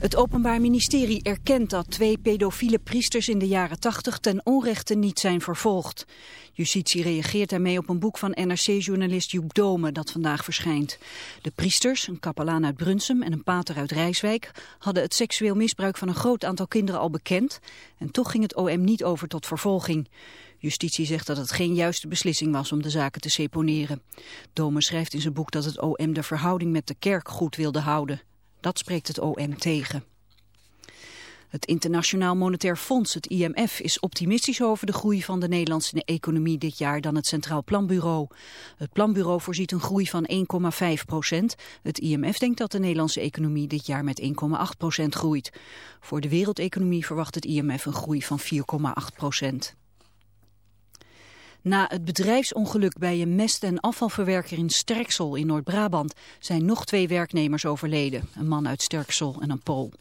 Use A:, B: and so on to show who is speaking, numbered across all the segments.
A: Het Openbaar Ministerie erkent dat twee pedofiele priesters in de jaren 80 ten onrechte niet zijn vervolgd. Justitie reageert daarmee op een boek van NRC-journalist Joep Dome dat vandaag verschijnt. De priesters, een kapelaan uit Brunsum en een pater uit Rijswijk, hadden het seksueel misbruik van een groot aantal kinderen al bekend en toch ging het OM niet over tot vervolging. Justitie zegt dat het geen juiste beslissing was om de zaken te seponeren. Dome schrijft in zijn boek dat het OM de verhouding met de kerk goed wilde houden. Dat spreekt het OM tegen. Het Internationaal Monetair Fonds, het IMF, is optimistisch over de groei van de Nederlandse economie dit jaar dan het Centraal Planbureau. Het Planbureau voorziet een groei van 1,5 procent. Het IMF denkt dat de Nederlandse economie dit jaar met 1,8 procent groeit. Voor de wereldeconomie verwacht het IMF een groei van 4,8 procent. Na het bedrijfsongeluk bij een mest- en afvalverwerker in Sterksel in Noord-Brabant zijn nog twee werknemers overleden. Een man uit Sterksel en een Pool.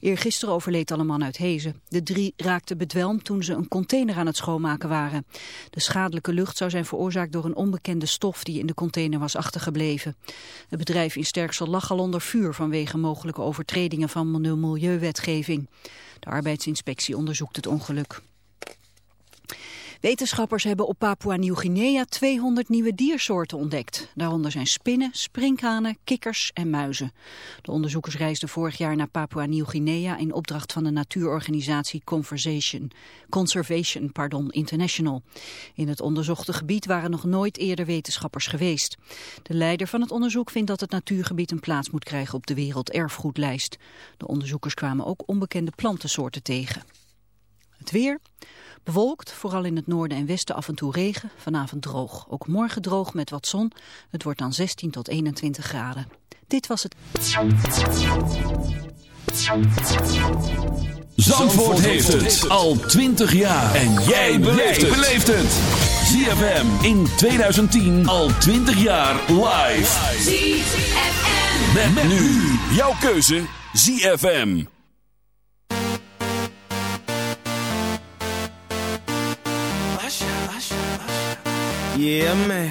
A: Eergisteren overleed al een man uit Hezen. De drie raakten bedwelmd toen ze een container aan het schoonmaken waren. De schadelijke lucht zou zijn veroorzaakt door een onbekende stof die in de container was achtergebleven. Het bedrijf in Sterksel lag al onder vuur vanwege mogelijke overtredingen van de milieuwetgeving. De arbeidsinspectie onderzoekt het ongeluk. Wetenschappers hebben op Papua-Nieuw-Guinea 200 nieuwe diersoorten ontdekt. Daaronder zijn spinnen, sprinkhanen, kikkers en muizen. De onderzoekers reisden vorig jaar naar Papua-Nieuw-Guinea in opdracht van de natuurorganisatie Conversation, Conservation pardon, International. In het onderzochte gebied waren nog nooit eerder wetenschappers geweest. De leider van het onderzoek vindt dat het natuurgebied een plaats moet krijgen op de werelderfgoedlijst. De onderzoekers kwamen ook onbekende plantensoorten tegen. Het weer... Bewolkt, vooral in het noorden en westen af en toe regen. Vanavond droog. Ook morgen droog met wat zon. Het wordt dan 16 tot 21 graden. Dit was het.
B: Zandvoort heeft het al 20 jaar. En jij beleeft het. ZFM in 2010 al 20 jaar live.
C: ZFM.
B: Met, nu jouw keuze ZFM.
D: Yeah, man.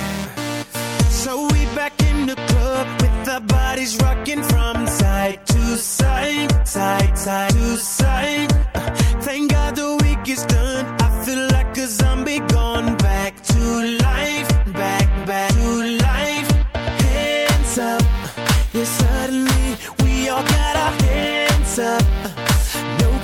D: So we back in the club with our bodies rocking from side to side, side, side to side. Uh, thank God the week is done. I feel like a zombie gone back to life, back, back to life. Hands up. Yeah, suddenly we all got our hands up. Uh,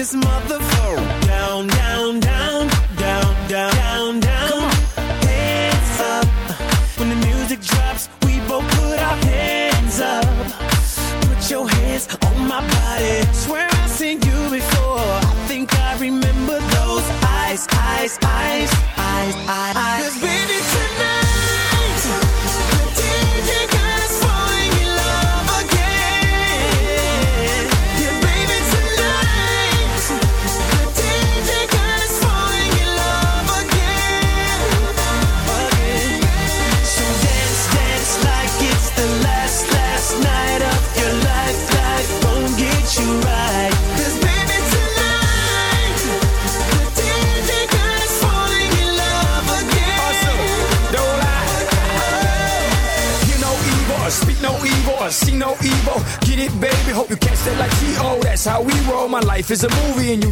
D: this motherfucker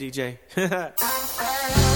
C: you, DJ.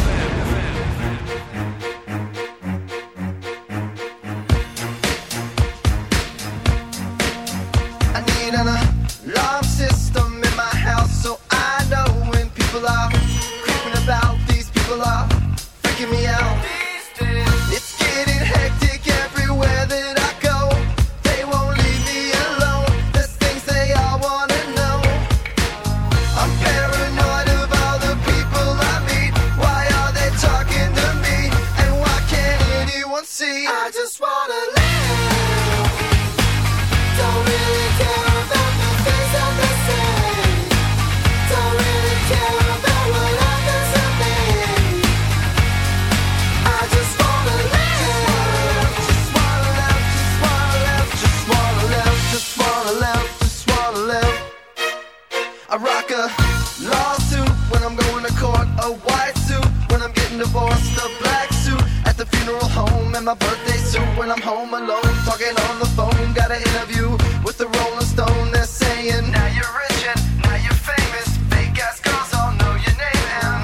E: home alone, talking on the phone. Got an interview with the Rolling Stone. They're saying, Now you're rich and now you're famous. Fake ass girls all know your name. And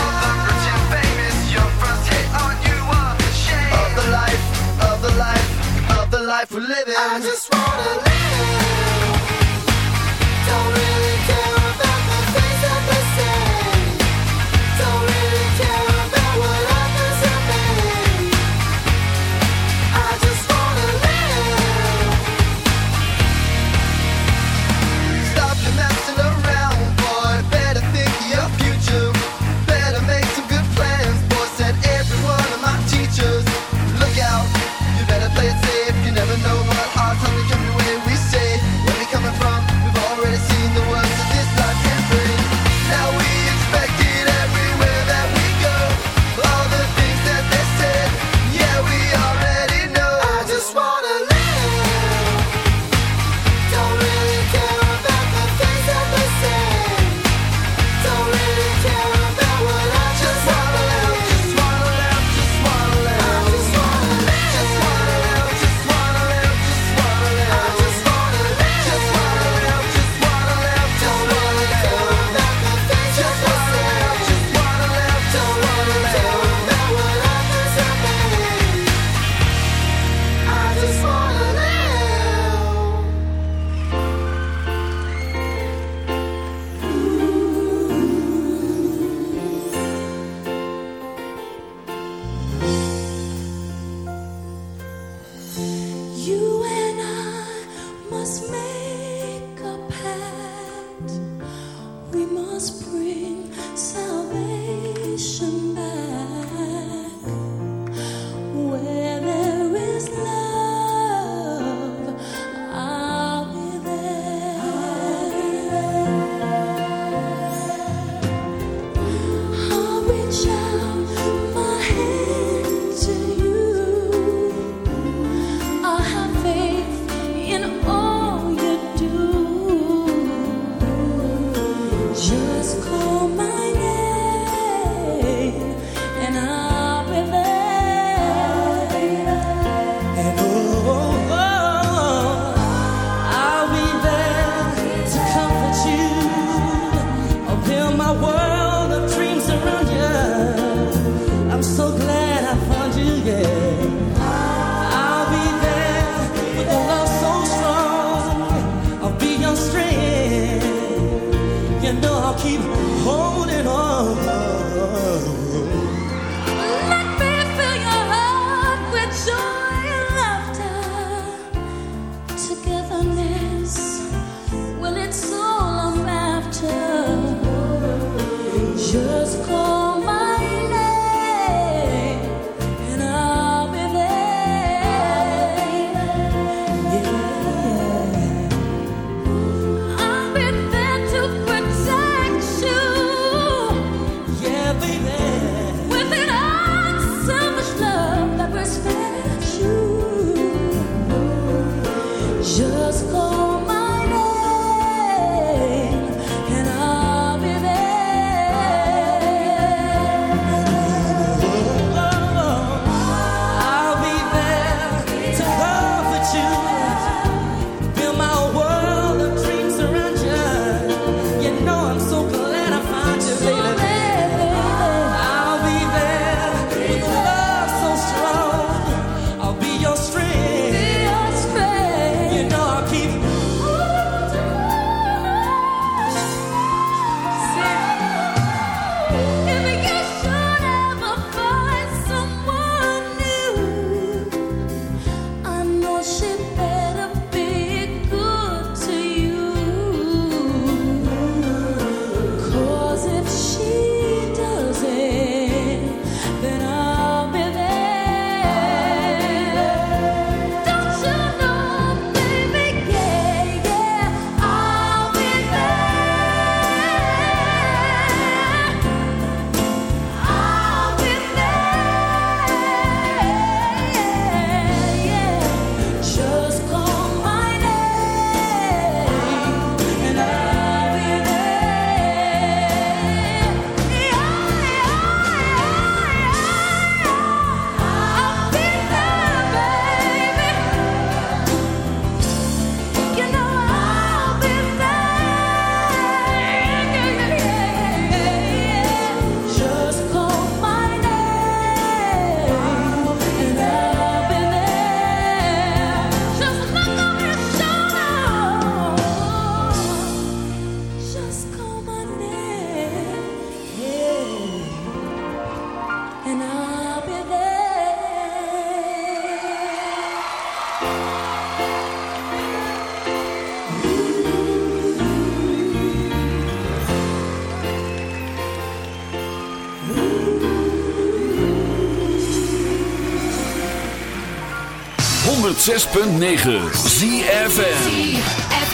E: of the rich and famous, your first hit on you are the shame. Of the life, of the life, of the life we're living. I just wanna live. bring
C: salvation.
F: 106.9
G: ZFN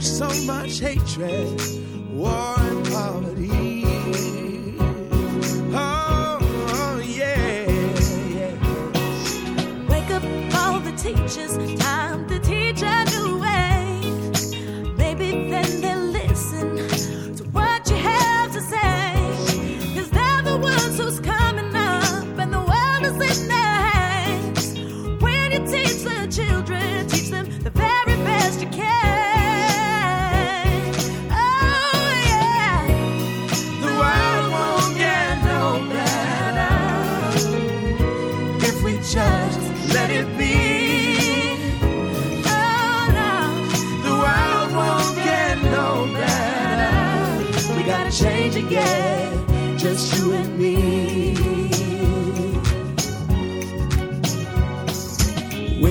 H: There is so much hatred, war, and poverty. Oh, oh, yeah, yeah.
C: Wake up all the teachers, time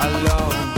I: alone.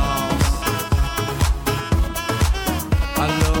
C: I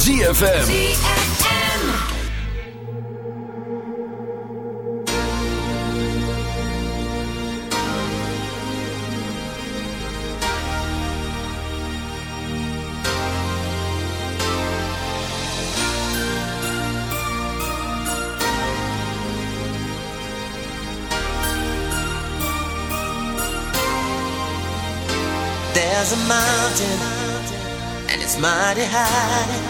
F: ZFM.
D: There's a mountain and it's mighty high.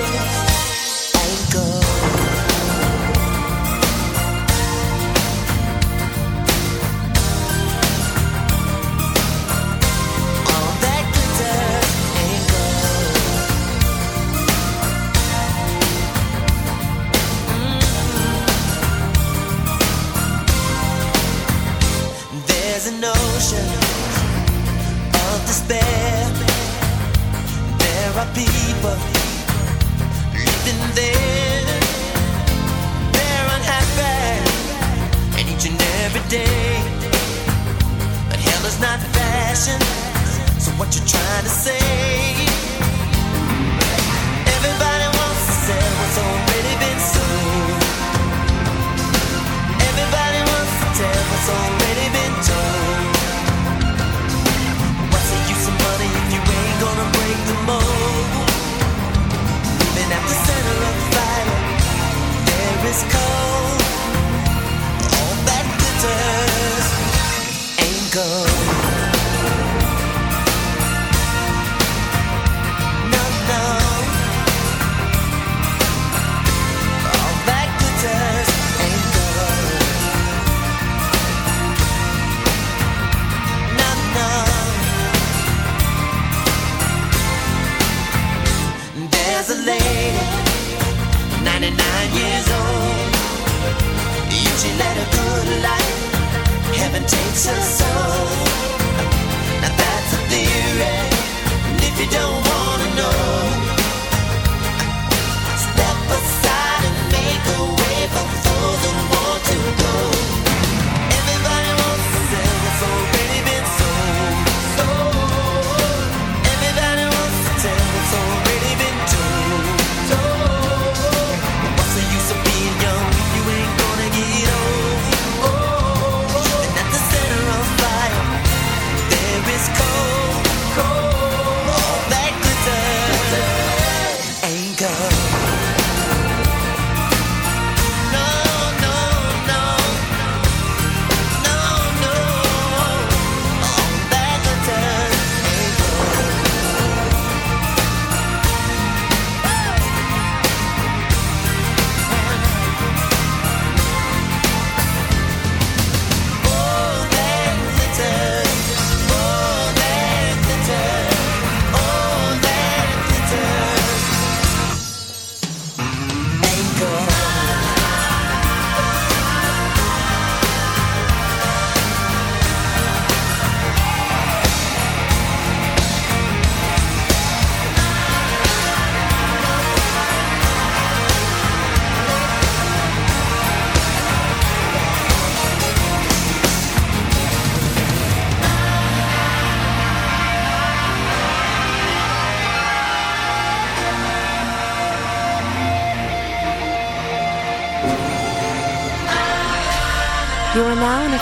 D: fashion. So what you trying to say?